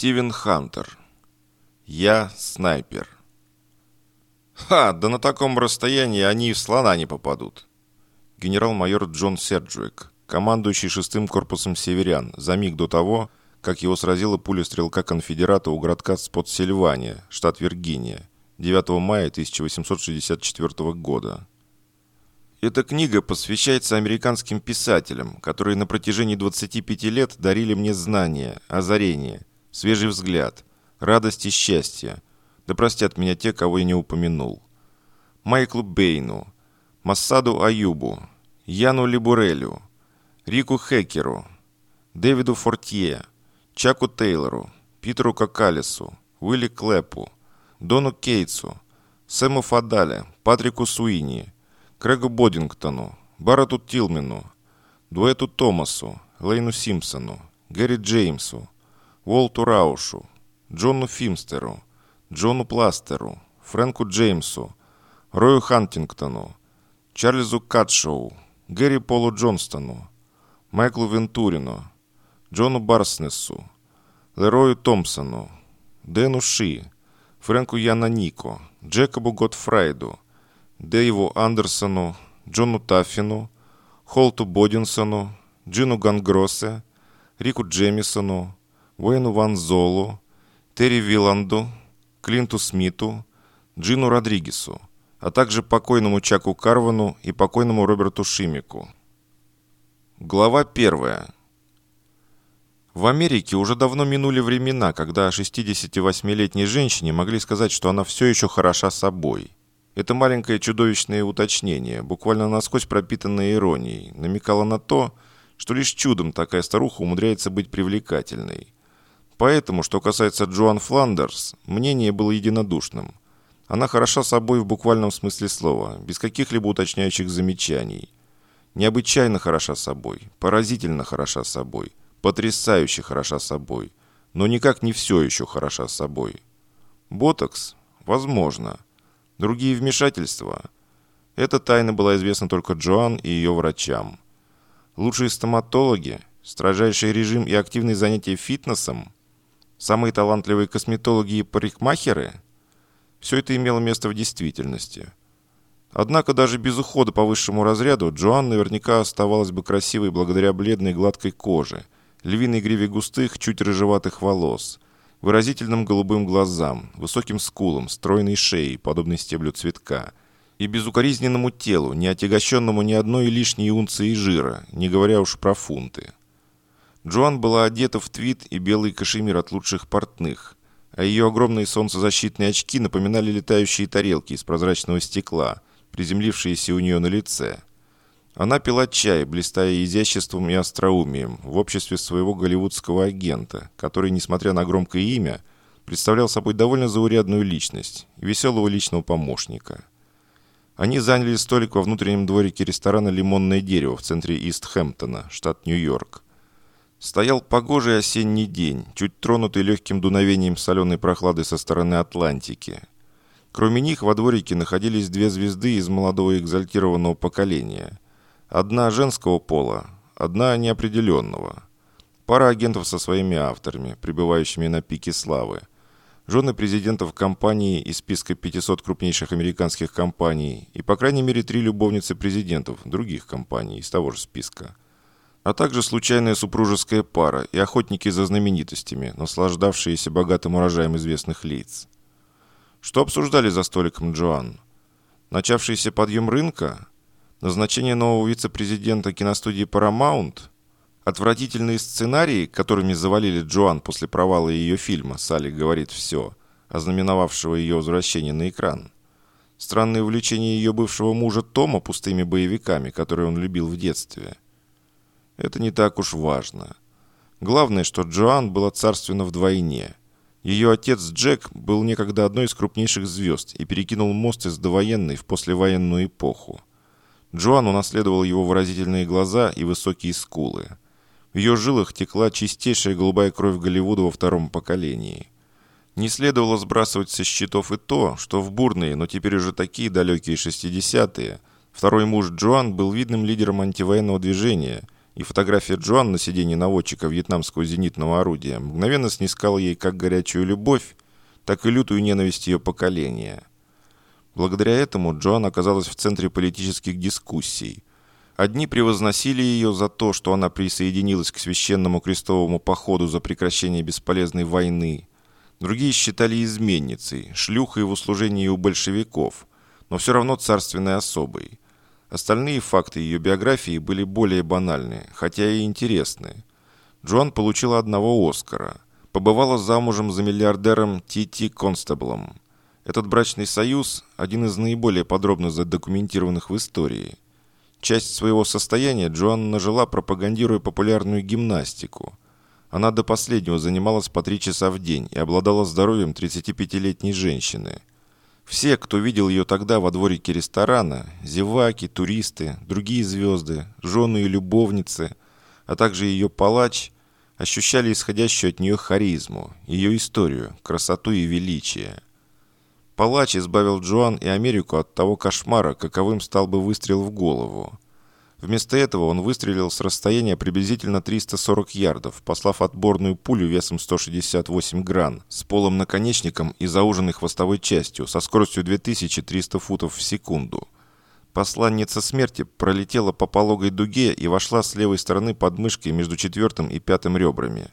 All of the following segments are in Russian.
Стивен Хантер. Я снайпер. Ха, да на таком расстоянии они и в слона не попадут. Генерал-майор Джон Серджуик, командующий шестым корпусом северян, за миг до того, как его сразила пуля стрелка конфедерата у городка Спотсильвания, штат Виргиния, 9 мая 1864 года. Эта книга посвящается американским писателям, которые на протяжении 25 лет дарили мне знания, озарение, свежий взгляд, радость и счастье. Да простят меня те, кого я не упомянул. Майклу Бейну, Массаду Аюбу, Яну Либурелю, Рику Хекеру, Дэвиду Фортье, Чаку Тейлору, Питеру Какалису, Уилли Клэпу, Дону Кейтсу, Сэму Фадале, Патрику Суини, Крэгу Бодингтону, Баррету Тилмену, Дуэту Томасу, Лейну Симпсону, Гэри Джеймсу, Уолту Раушу, Джону Фимстеру, Джону Пластеру, Фрэнку Джеймсу, Рою Хантингтону, Чарльзу Катшоу, Гэри Полу Джонстону, Майклу Вентурину, Джону Барснесу, Лерою Томпсону, Дэну Ши, Фрэнку Янанико, Джекобу Готфрайду, Дэйву Андерсону, Джону Таффину, Холту Бодинсону, Джину Гангросе, Рику Джемисону, Уэйну Ван Золу, Терри Виланду, Клинту Смиту, Джину Родригесу, а также покойному Чаку Карвану и покойному Роберту Шимику. Глава первая. В Америке уже давно минули времена, когда 68-летней женщине могли сказать, что она все еще хороша собой. Это маленькое чудовищное уточнение, буквально насквозь пропитанное иронией, намекало на то, что лишь чудом такая старуха умудряется быть привлекательной. Поэтому, что касается Джоан Фландерс, мнение было единодушным. Она хороша собой в буквальном смысле слова, без каких-либо уточняющих замечаний. Необычайно хороша собой, поразительно хороша собой, потрясающе хороша собой, но никак не все еще хороша собой. Ботокс? Возможно. Другие вмешательства? Эта тайна была известна только Джоан и ее врачам. Лучшие стоматологи, строжайший режим и активные занятия фитнесом – Самые талантливые косметологи и парикмахеры? Все это имело место в действительности. Однако даже без ухода по высшему разряду Джоан наверняка оставалась бы красивой благодаря бледной гладкой коже, львиной гриве густых, чуть рыжеватых волос, выразительным голубым глазам, высоким скулам, стройной шеей, подобной стеблю цветка, и безукоризненному телу, не отягощенному ни одной лишней унции жира, не говоря уж про фунты. Джоан была одета в твит и белый кашемир от лучших портных, а ее огромные солнцезащитные очки напоминали летающие тарелки из прозрачного стекла, приземлившиеся у нее на лице. Она пила чай, блистая изяществом и остроумием, в обществе своего голливудского агента, который, несмотря на громкое имя, представлял собой довольно заурядную личность и веселого личного помощника. Они заняли столик во внутреннем дворике ресторана «Лимонное дерево» в центре Ист-Хэмптона, штат Нью-Йорк. Стоял погожий осенний день, чуть тронутый легким дуновением соленой прохлады со стороны Атлантики. Кроме них во дворике находились две звезды из молодого экзальтированного поколения. Одна женского пола, одна неопределенного. Пара агентов со своими авторами, пребывающими на пике славы. Жены президентов компании из списка 500 крупнейших американских компаний и, по крайней мере, три любовницы президентов других компаний из того же списка – а также случайная супружеская пара и охотники за знаменитостями, наслаждавшиеся богатым урожаем известных лиц. Что обсуждали за столиком Джоан? Начавшийся подъем рынка? Назначение нового вице-президента киностудии Paramount? Отвратительные сценарии, которыми завалили Джоан после провала ее фильма «Салли говорит все», ознаменовавшего ее возвращение на экран? Странное увлечение ее бывшего мужа Тома пустыми боевиками, которые он любил в детстве – это не так уж важно. Главное, что Джоан была царственна вдвойне. Ее отец Джек был некогда одной из крупнейших звезд и перекинул мост из довоенной в послевоенную эпоху. Джоан унаследовал его выразительные глаза и высокие скулы. В ее жилах текла чистейшая голубая кровь Голливуда во втором поколении. Не следовало сбрасывать со счетов и то, что в бурные, но теперь уже такие далекие 60-е, второй муж Джоан был видным лидером антивоенного движения – и фотография Джоан на сиденье наводчика вьетнамского зенитного орудия мгновенно снискала ей как горячую любовь, так и лютую ненависть ее поколения. Благодаря этому Джоан оказалась в центре политических дискуссий. Одни превозносили ее за то, что она присоединилась к священному крестовому походу за прекращение бесполезной войны. Другие считали изменницей, шлюхой в услужении у большевиков, но все равно царственной особой. Остальные факты ее биографии были более банальны, хотя и интересны. Джоан получила одного Оскара. Побывала замужем за миллиардером Ти-Ти Констеблом. Этот брачный союз – один из наиболее подробно задокументированных в истории. Часть своего состояния Джоан нажила, пропагандируя популярную гимнастику. Она до последнего занималась по три часа в день и обладала здоровьем 35-летней женщины – все, кто видел ее тогда во дворике ресторана, зеваки, туристы, другие звезды, жены и любовницы, а также ее палач, ощущали исходящую от нее харизму, ее историю, красоту и величие. Палач избавил Джоан и Америку от того кошмара, каковым стал бы выстрел в голову. Вместо этого он выстрелил с расстояния приблизительно 340 ярдов, послав отборную пулю весом 168 гран, с полым наконечником и зауженной хвостовой частью, со скоростью 2300 футов в секунду. Посланница смерти пролетела по пологой дуге и вошла с левой стороны под мышкой между четвертым и пятым ребрами.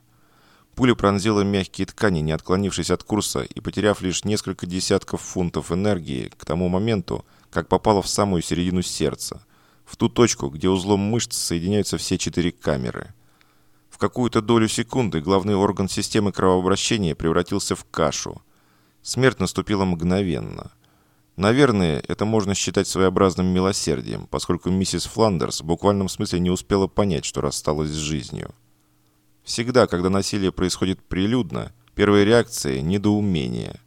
Пуля пронзила мягкие ткани, не отклонившись от курса и потеряв лишь несколько десятков фунтов энергии к тому моменту, как попала в самую середину сердца в ту точку, где узлом мышц соединяются все четыре камеры. В какую-то долю секунды главный орган системы кровообращения превратился в кашу. Смерть наступила мгновенно. Наверное, это можно считать своеобразным милосердием, поскольку миссис Фландерс в буквальном смысле не успела понять, что рассталась с жизнью. Всегда, когда насилие происходит прилюдно, первая реакция – недоумение.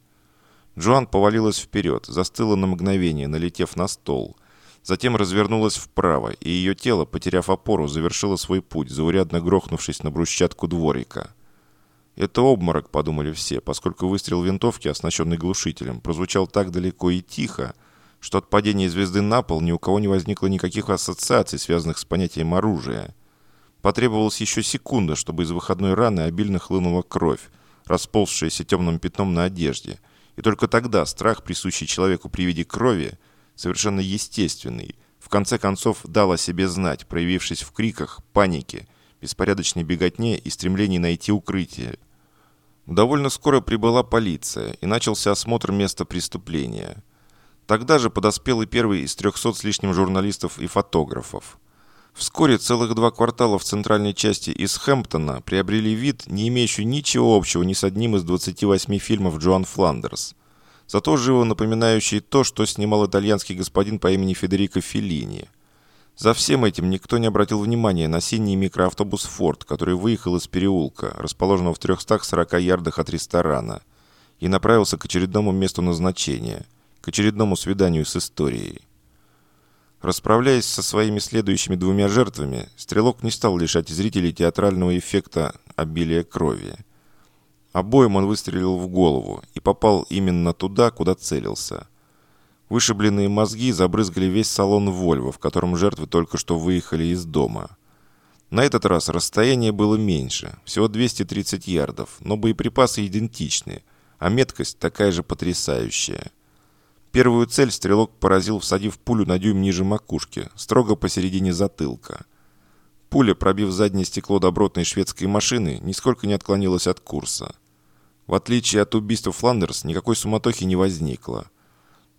Джоан повалилась вперед, застыла на мгновение, налетев на стол – Затем развернулась вправо, и ее тело, потеряв опору, завершило свой путь, заурядно грохнувшись на брусчатку дворика. «Это обморок», — подумали все, поскольку выстрел винтовки, оснащенный глушителем, прозвучал так далеко и тихо, что от падения звезды на пол ни у кого не возникло никаких ассоциаций, связанных с понятием оружия. Потребовалась еще секунда, чтобы из выходной раны обильно хлынула кровь, расползшаяся темным пятном на одежде, и только тогда страх, присущий человеку при виде крови, — совершенно естественный, в конце концов дал о себе знать, проявившись в криках, панике, беспорядочной беготне и стремлении найти укрытие. Довольно скоро прибыла полиция, и начался осмотр места преступления. Тогда же подоспел и первый из трехсот с лишним журналистов и фотографов. Вскоре целых два квартала в центральной части из Хэмптона приобрели вид, не имеющий ничего общего ни с одним из 28 фильмов Джоан Фландерс зато живо напоминающий то, что снимал итальянский господин по имени Федерико Феллини. За всем этим никто не обратил внимания на синий микроавтобус «Форд», который выехал из переулка, расположенного в 340 ярдах от ресторана, и направился к очередному месту назначения, к очередному свиданию с историей. Расправляясь со своими следующими двумя жертвами, Стрелок не стал лишать зрителей театрального эффекта обилия крови – Обоим он выстрелил в голову и попал именно туда, куда целился. Вышибленные мозги забрызгали весь салон «Вольво», в котором жертвы только что выехали из дома. На этот раз расстояние было меньше, всего 230 ярдов, но боеприпасы идентичны, а меткость такая же потрясающая. Первую цель стрелок поразил, всадив пулю на дюйм ниже макушки, строго посередине затылка. Пуля, пробив заднее стекло добротной шведской машины, нисколько не отклонилась от курса. В отличие от убийства Фландерс, никакой суматохи не возникло.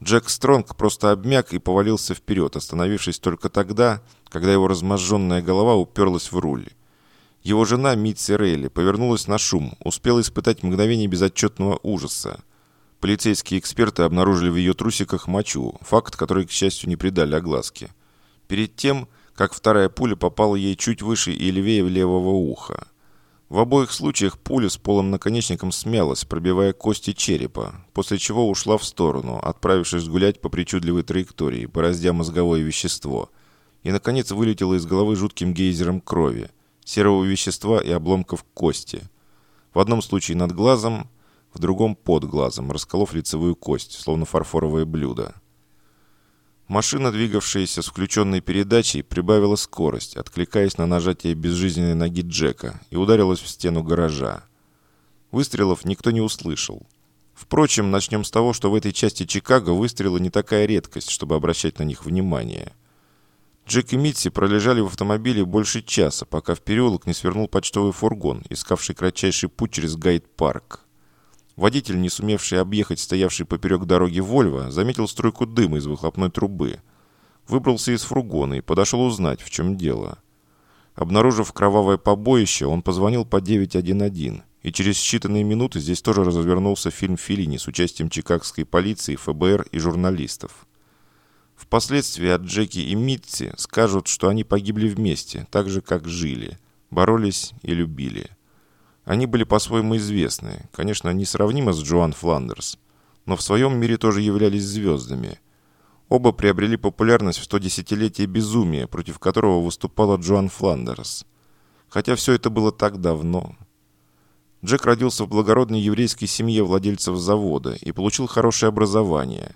Джек Стронг просто обмяк и повалился вперед, остановившись только тогда, когда его разможженная голова уперлась в руль. Его жена Митси Рейли повернулась на шум, успела испытать мгновение безотчетного ужаса. Полицейские эксперты обнаружили в ее трусиках мочу, факт, который, к счастью, не придали огласке. Перед тем, как вторая пуля попала ей чуть выше и левее левого уха. В обоих случаях пуля с полым наконечником смялась, пробивая кости черепа, после чего ушла в сторону, отправившись гулять по причудливой траектории, бороздя мозговое вещество, и, наконец, вылетела из головы жутким гейзером крови, серого вещества и обломков кости. В одном случае над глазом, в другом под глазом, расколов лицевую кость, словно фарфоровое блюдо. Машина, двигавшаяся с включенной передачей, прибавила скорость, откликаясь на нажатие безжизненной ноги Джека, и ударилась в стену гаража. Выстрелов никто не услышал. Впрочем, начнем с того, что в этой части Чикаго выстрелы не такая редкость, чтобы обращать на них внимание. Джек и Митси пролежали в автомобиле больше часа, пока в переулок не свернул почтовый фургон, искавший кратчайший путь через Гайд-парк. Водитель, не сумевший объехать стоявший поперек дороги Вольво, заметил струйку дыма из выхлопной трубы. Выбрался из фургона и подошел узнать, в чем дело. Обнаружив кровавое побоище, он позвонил по 911, и через считанные минуты здесь тоже развернулся фильм Филини с участием чикагской полиции, ФБР и журналистов. Впоследствии от Джеки и Митти скажут, что они погибли вместе, так же, как жили, боролись и любили. Они были по-своему известны, конечно, несравнимо с Джоан Фландерс, но в своем мире тоже являлись звездами. Оба приобрели популярность в 110-летие безумия, против которого выступала Джоан Фландерс. Хотя все это было так давно. Джек родился в благородной еврейской семье владельцев завода и получил хорошее образование.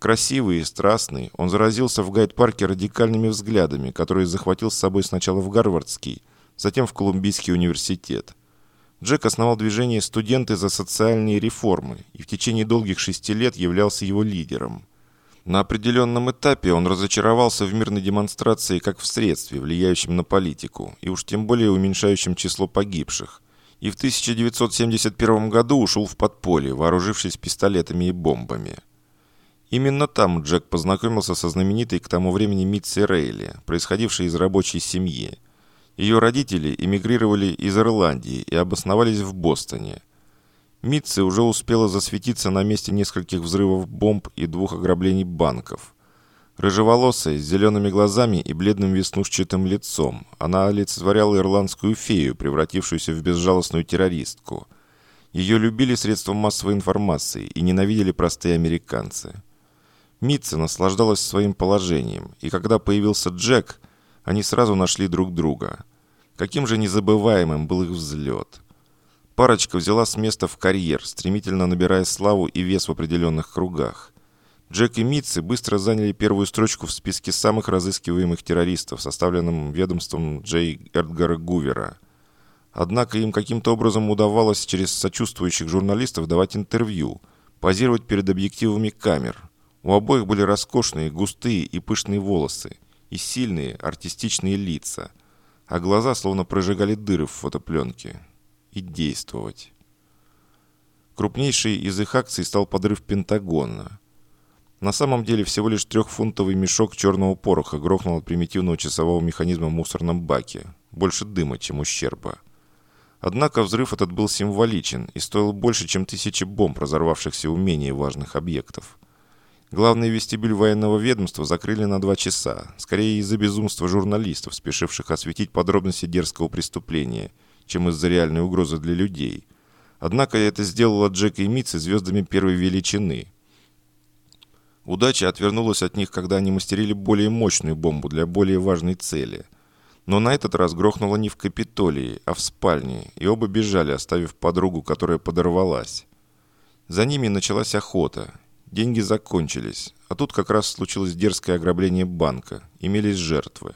Красивый и страстный, он заразился в гайд-парке радикальными взглядами, которые захватил с собой сначала в Гарвардский, затем в Колумбийский университет – Джек основал движение «Студенты за социальные реформы» и в течение долгих шести лет являлся его лидером. На определенном этапе он разочаровался в мирной демонстрации как в средстве, влияющем на политику, и уж тем более уменьшающем число погибших. И в 1971 году ушел в подполье, вооружившись пистолетами и бомбами. Именно там Джек познакомился со знаменитой к тому времени Митси Рейли, происходившей из рабочей семьи – ее родители эмигрировали из Ирландии и обосновались в Бостоне. Митце уже успела засветиться на месте нескольких взрывов бомб и двух ограблений банков. Рыжеволосая, с зелеными глазами и бледным веснушчатым лицом, она олицетворяла ирландскую фею, превратившуюся в безжалостную террористку. Ее любили средства массовой информации и ненавидели простые американцы. Митце наслаждалась своим положением, и когда появился Джек – они сразу нашли друг друга. Каким же незабываемым был их взлет. Парочка взяла с места в карьер, стремительно набирая славу и вес в определенных кругах. Джек и Митцы быстро заняли первую строчку в списке самых разыскиваемых террористов, составленном ведомством Джей Эдгара Гувера. Однако им каким-то образом удавалось через сочувствующих журналистов давать интервью, позировать перед объективами камер. У обоих были роскошные, густые и пышные волосы и сильные, артистичные лица, а глаза словно прожигали дыры в фотопленке. И действовать. Крупнейшей из их акций стал подрыв Пентагона. На самом деле всего лишь трехфунтовый мешок черного пороха грохнул от примитивного часового механизма в мусорном баке. Больше дыма, чем ущерба. Однако взрыв этот был символичен и стоил больше, чем тысячи бомб, разорвавшихся у менее важных объектов. Главный вестибюль военного ведомства закрыли на два часа, скорее из-за безумства журналистов, спешивших осветить подробности дерзкого преступления, чем из-за реальной угрозы для людей. Однако это сделало Джека и Митси звездами первой величины. Удача отвернулась от них, когда они мастерили более мощную бомбу для более важной цели. Но на этот раз грохнуло не в Капитолии, а в спальне, и оба бежали, оставив подругу, которая подорвалась. За ними началась охота, Деньги закончились, а тут как раз случилось дерзкое ограбление банка. Имелись жертвы.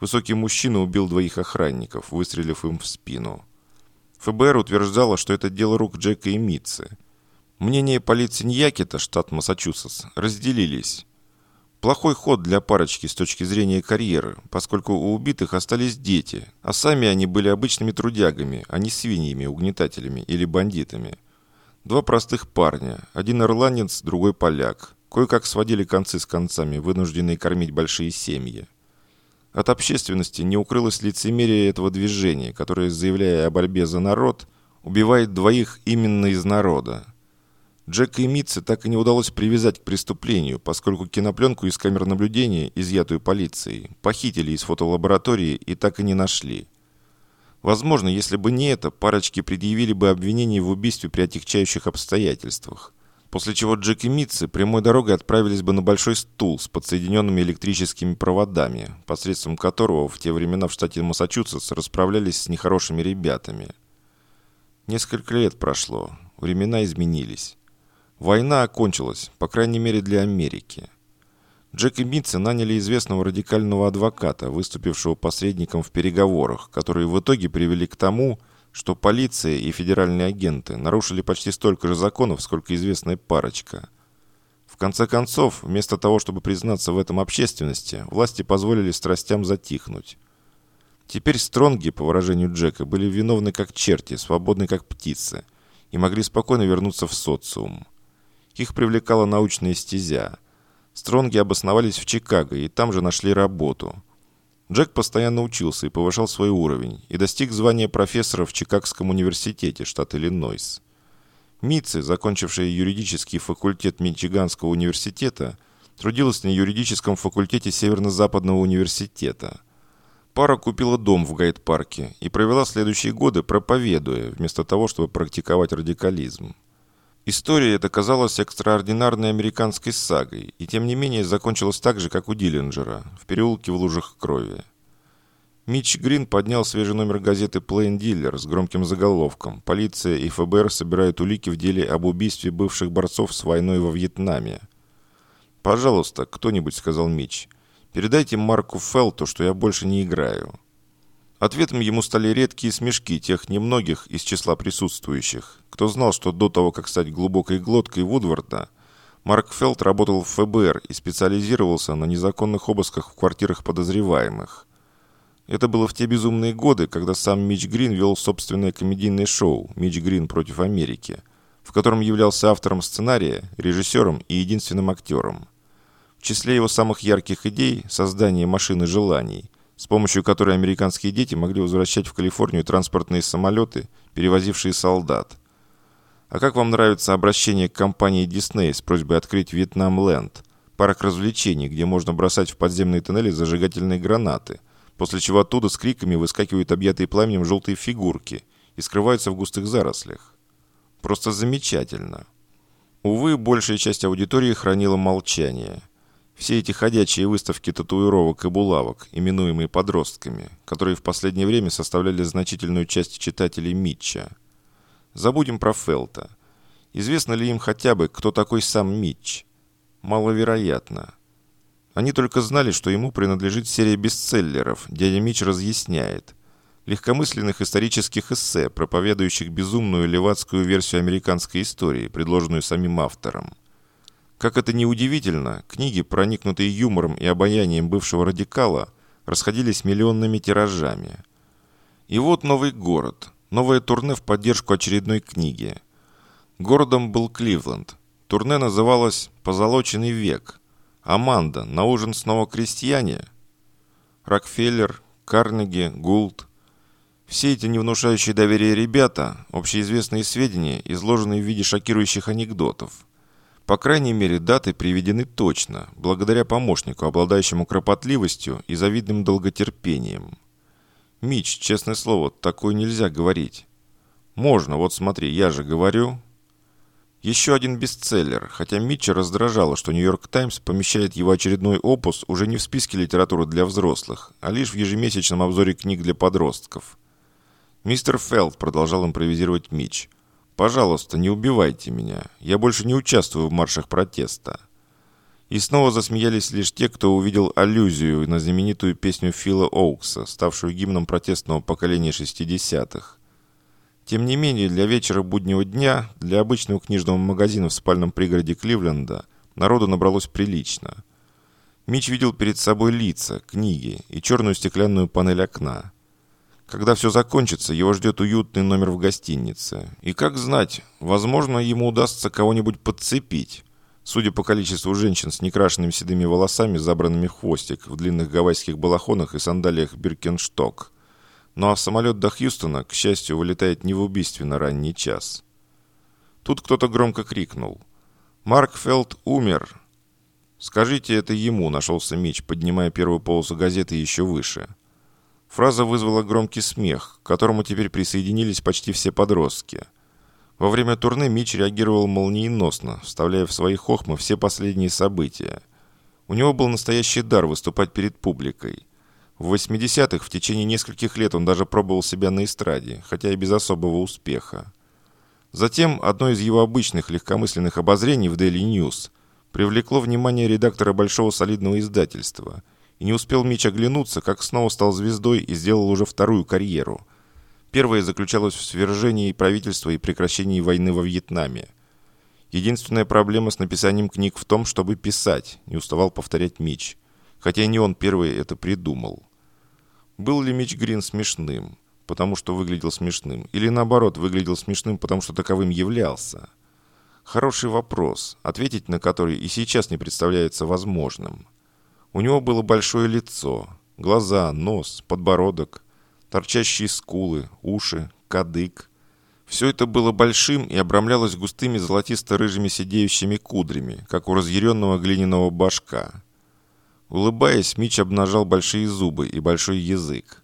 Высокий мужчина убил двоих охранников, выстрелив им в спину. ФБР утверждало, что это дело рук Джека и Митцы. Мнения полиции Ньякета, штат Массачусетс, разделились. Плохой ход для парочки с точки зрения карьеры, поскольку у убитых остались дети, а сами они были обычными трудягами, а не свиньями, угнетателями или бандитами – Два простых парня, один ирландец, другой поляк. Кое-как сводили концы с концами, вынужденные кормить большие семьи. От общественности не укрылось лицемерие этого движения, которое, заявляя о борьбе за народ, убивает двоих именно из народа. Джека и Митце так и не удалось привязать к преступлению, поскольку кинопленку из камер наблюдения, изъятую полицией, похитили из фотолаборатории и так и не нашли. Возможно, если бы не это, парочки предъявили бы обвинение в убийстве при отягчающих обстоятельствах. После чего Джек и Митцы прямой дорогой отправились бы на большой стул с подсоединенными электрическими проводами, посредством которого в те времена в штате Массачусетс расправлялись с нехорошими ребятами. Несколько лет прошло, времена изменились. Война окончилась, по крайней мере для Америки. Джек и Митца наняли известного радикального адвоката, выступившего посредником в переговорах, которые в итоге привели к тому, что полиция и федеральные агенты нарушили почти столько же законов, сколько известная парочка. В конце концов, вместо того, чтобы признаться в этом общественности, власти позволили страстям затихнуть. Теперь стронги, по выражению Джека, были виновны как черти, свободны как птицы, и могли спокойно вернуться в социум. Их привлекала научная стезя – Стронги обосновались в Чикаго и там же нашли работу. Джек постоянно учился и повышал свой уровень, и достиг звания профессора в Чикагском университете, штат Иллинойс. Митци, закончившая юридический факультет Мичиганского университета, трудилась на юридическом факультете Северно-Западного университета. Пара купила дом в Гайд-парке и провела следующие годы проповедуя, вместо того, чтобы практиковать радикализм. История эта казалась экстраординарной американской сагой, и тем не менее закончилась так же, как у Диллинджера, в переулке в лужах крови. Митч Грин поднял свежий номер газеты «Плейн Диллер» с громким заголовком «Полиция и ФБР собирают улики в деле об убийстве бывших борцов с войной во Вьетнаме». «Пожалуйста, кто-нибудь», — сказал Митч, — «передайте Марку Фелту, что я больше не играю». Ответом ему стали редкие смешки тех немногих из числа присутствующих, кто знал, что до того, как стать глубокой глоткой Вудварда, Марк Фелд работал в ФБР и специализировался на незаконных обысках в квартирах подозреваемых. Это было в те безумные годы, когда сам Мич Грин вел собственное комедийное шоу «Мич Грин против Америки», в котором являлся автором сценария, режиссером и единственным актером. В числе его самых ярких идей – создание машины желаний – с помощью которой американские дети могли возвращать в Калифорнию транспортные самолеты, перевозившие солдат. А как вам нравится обращение к компании Disney с просьбой открыть Вьетнам-Ленд, парк развлечений, где можно бросать в подземные тоннели зажигательные гранаты, после чего оттуда с криками выскакивают объятые пламенем желтые фигурки и скрываются в густых зарослях? Просто замечательно. Увы, большая часть аудитории хранила молчание – все эти ходячие выставки татуировок и булавок, именуемые подростками, которые в последнее время составляли значительную часть читателей Митча. Забудем про Фелта. Известно ли им хотя бы, кто такой сам Митч? Маловероятно. Они только знали, что ему принадлежит серия бестселлеров «Дядя Митч разъясняет», легкомысленных исторических эссе, проповедующих безумную левацкую версию американской истории, предложенную самим автором. Как это ни удивительно, книги, проникнутые юмором и обаянием бывшего радикала, расходились миллионными тиражами. И вот новый город, новое турне в поддержку очередной книги. Городом был Кливленд. Турне называлось «Позолоченный век». Аманда, на ужин снова крестьяне. Рокфеллер, Карнеги, Гулд. Все эти невнушающие доверие ребята, общеизвестные сведения, изложенные в виде шокирующих анекдотов – по крайней мере, даты приведены точно, благодаря помощнику, обладающему кропотливостью и завидным долготерпением. Мич, честное слово, такое нельзя говорить. Можно, вот смотри, я же говорю. Еще один бестселлер, хотя Митча раздражало, что «Нью-Йорк Таймс» помещает его очередной опус уже не в списке литературы для взрослых, а лишь в ежемесячном обзоре книг для подростков. Мистер Фелд продолжал импровизировать Митч – Пожалуйста, не убивайте меня. Я больше не участвую в маршах протеста. И снова засмеялись лишь те, кто увидел аллюзию на знаменитую песню Фила Оукса, ставшую гимном протестного поколения 60-х. Тем не менее, для вечера буднего дня, для обычного книжного магазина в спальном пригороде Кливленда, народу набралось прилично. Мич видел перед собой лица, книги и черную стеклянную панель окна. Когда все закончится, его ждет уютный номер в гостинице. И как знать, возможно, ему удастся кого-нибудь подцепить. Судя по количеству женщин с некрашенными седыми волосами, забранными в хвостик, в длинных гавайских балахонах и сандалиях Биркеншток. Ну а самолет до Хьюстона, к счастью, вылетает не в убийственно ранний час. Тут кто-то громко крикнул. «Марк Фелд умер!» «Скажите это ему», — нашелся Мич, поднимая первую полосу газеты еще выше. Фраза вызвала громкий смех, к которому теперь присоединились почти все подростки. Во время турне Мич реагировал молниеносно, вставляя в свои хохмы все последние события. У него был настоящий дар выступать перед публикой. В 80-х в течение нескольких лет он даже пробовал себя на эстраде, хотя и без особого успеха. Затем одно из его обычных легкомысленных обозрений в Daily News привлекло внимание редактора большого солидного издательства. И не успел Мич оглянуться, как снова стал звездой и сделал уже вторую карьеру. Первая заключалась в свержении правительства и прекращении войны во Вьетнаме. Единственная проблема с написанием книг в том, чтобы писать, не уставал повторять Мич. Хотя не он первый это придумал. Был ли Мич Грин смешным? Потому что выглядел смешным. Или наоборот, выглядел смешным, потому что таковым являлся? Хороший вопрос, ответить на который и сейчас не представляется возможным. У него было большое лицо, глаза, нос, подбородок, торчащие скулы, уши, кадык. Все это было большим и обрамлялось густыми золотисто-рыжими сидеющими кудрями, как у разъяренного глиняного башка. Улыбаясь, Мич обнажал большие зубы и большой язык.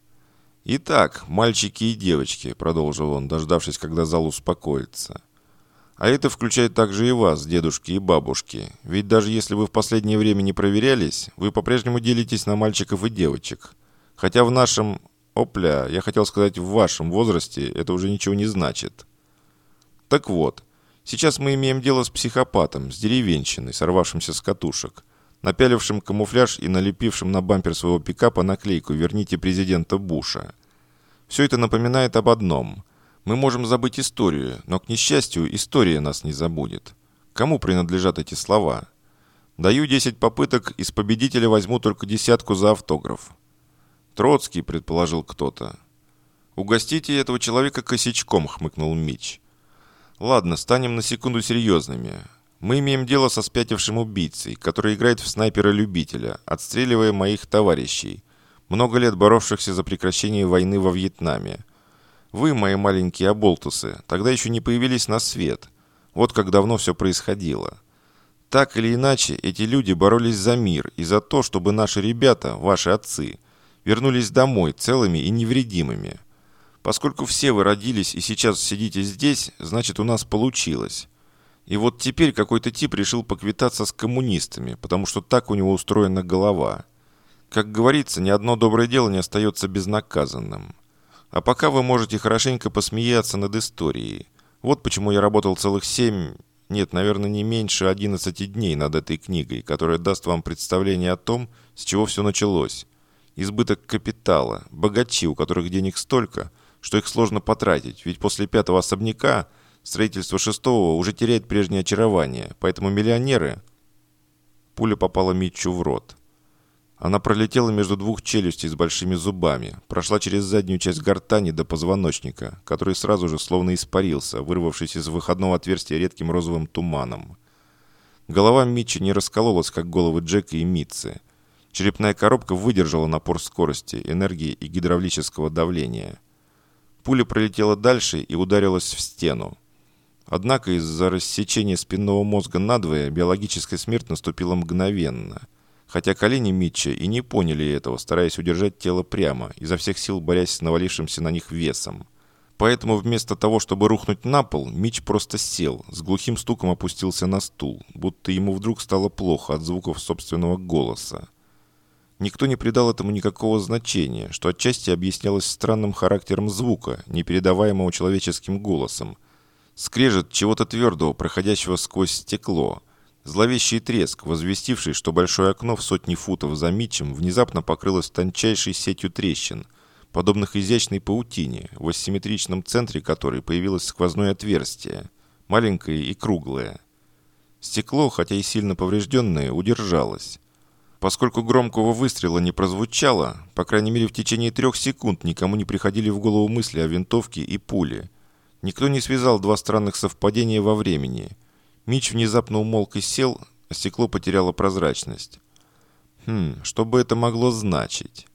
«Итак, мальчики и девочки», — продолжил он, дождавшись, когда зал успокоится. «А это включает также и вас, дедушки и бабушки. Ведь даже если вы в последнее время не проверялись, вы по-прежнему делитесь на мальчиков и девочек. Хотя в нашем Опля, я хотел сказать, в вашем возрасте это уже ничего не значит. Так вот, сейчас мы имеем дело с психопатом, с деревенщиной, сорвавшимся с катушек, напялившим камуфляж и налепившим на бампер своего пикапа наклейку «Верните президента Буша». Все это напоминает об одном. Мы можем забыть историю, но, к несчастью, история нас не забудет. Кому принадлежат эти слова? Даю 10 попыток, из победителя возьму только десятку за автограф. «Троцкий», — предположил кто-то. «Угостите этого человека косячком», — хмыкнул Мич. «Ладно, станем на секунду серьезными. Мы имеем дело со спятившим убийцей, который играет в снайпера-любителя, отстреливая моих товарищей, много лет боровшихся за прекращение войны во Вьетнаме. Вы, мои маленькие оболтусы, тогда еще не появились на свет. Вот как давно все происходило. Так или иначе, эти люди боролись за мир и за то, чтобы наши ребята, ваши отцы, вернулись домой целыми и невредимыми. Поскольку все вы родились и сейчас сидите здесь, значит у нас получилось. И вот теперь какой-то тип решил поквитаться с коммунистами, потому что так у него устроена голова. Как говорится, ни одно доброе дело не остается безнаказанным. А пока вы можете хорошенько посмеяться над историей. Вот почему я работал целых семь, нет, наверное, не меньше 11 дней над этой книгой, которая даст вам представление о том, с чего все началось избыток капитала, богачи, у которых денег столько, что их сложно потратить, ведь после пятого особняка строительство шестого уже теряет прежнее очарование, поэтому миллионеры... Пуля попала Митчу в рот. Она пролетела между двух челюстей с большими зубами, прошла через заднюю часть гортани до позвоночника, который сразу же словно испарился, вырвавшись из выходного отверстия редким розовым туманом. Голова Митча не раскололась, как головы Джека и Митцы – Черепная коробка выдержала напор скорости, энергии и гидравлического давления. Пуля пролетела дальше и ударилась в стену. Однако из-за рассечения спинного мозга надвое биологическая смерть наступила мгновенно. Хотя колени Митча и не поняли этого, стараясь удержать тело прямо, изо всех сил борясь с навалившимся на них весом. Поэтому вместо того, чтобы рухнуть на пол, Мич просто сел, с глухим стуком опустился на стул, будто ему вдруг стало плохо от звуков собственного голоса. Никто не придал этому никакого значения, что отчасти объяснялось странным характером звука, непередаваемого человеческим голосом. Скрежет чего-то твердого, проходящего сквозь стекло. Зловещий треск, возвестивший, что большое окно в сотни футов за Митчем внезапно покрылось тончайшей сетью трещин, подобных изящной паутине, в асимметричном центре которой появилось сквозное отверстие, маленькое и круглое. Стекло, хотя и сильно поврежденное, удержалось. Поскольку громкого выстрела не прозвучало, по крайней мере в течение трех секунд никому не приходили в голову мысли о винтовке и пуле. Никто не связал два странных совпадения во времени. Мич внезапно умолк и сел, а стекло потеряло прозрачность. Хм, что бы это могло значить?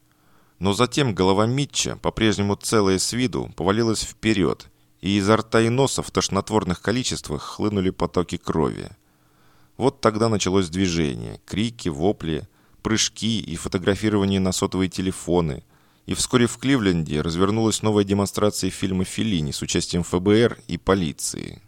Но затем голова Митча, по-прежнему целая с виду, повалилась вперед, и изо рта и носа в тошнотворных количествах хлынули потоки крови. Вот тогда началось движение, крики, вопли – прыжки и фотографирование на сотовые телефоны. И вскоре в Кливленде развернулась новая демонстрация фильма «Феллини» с участием ФБР и полиции.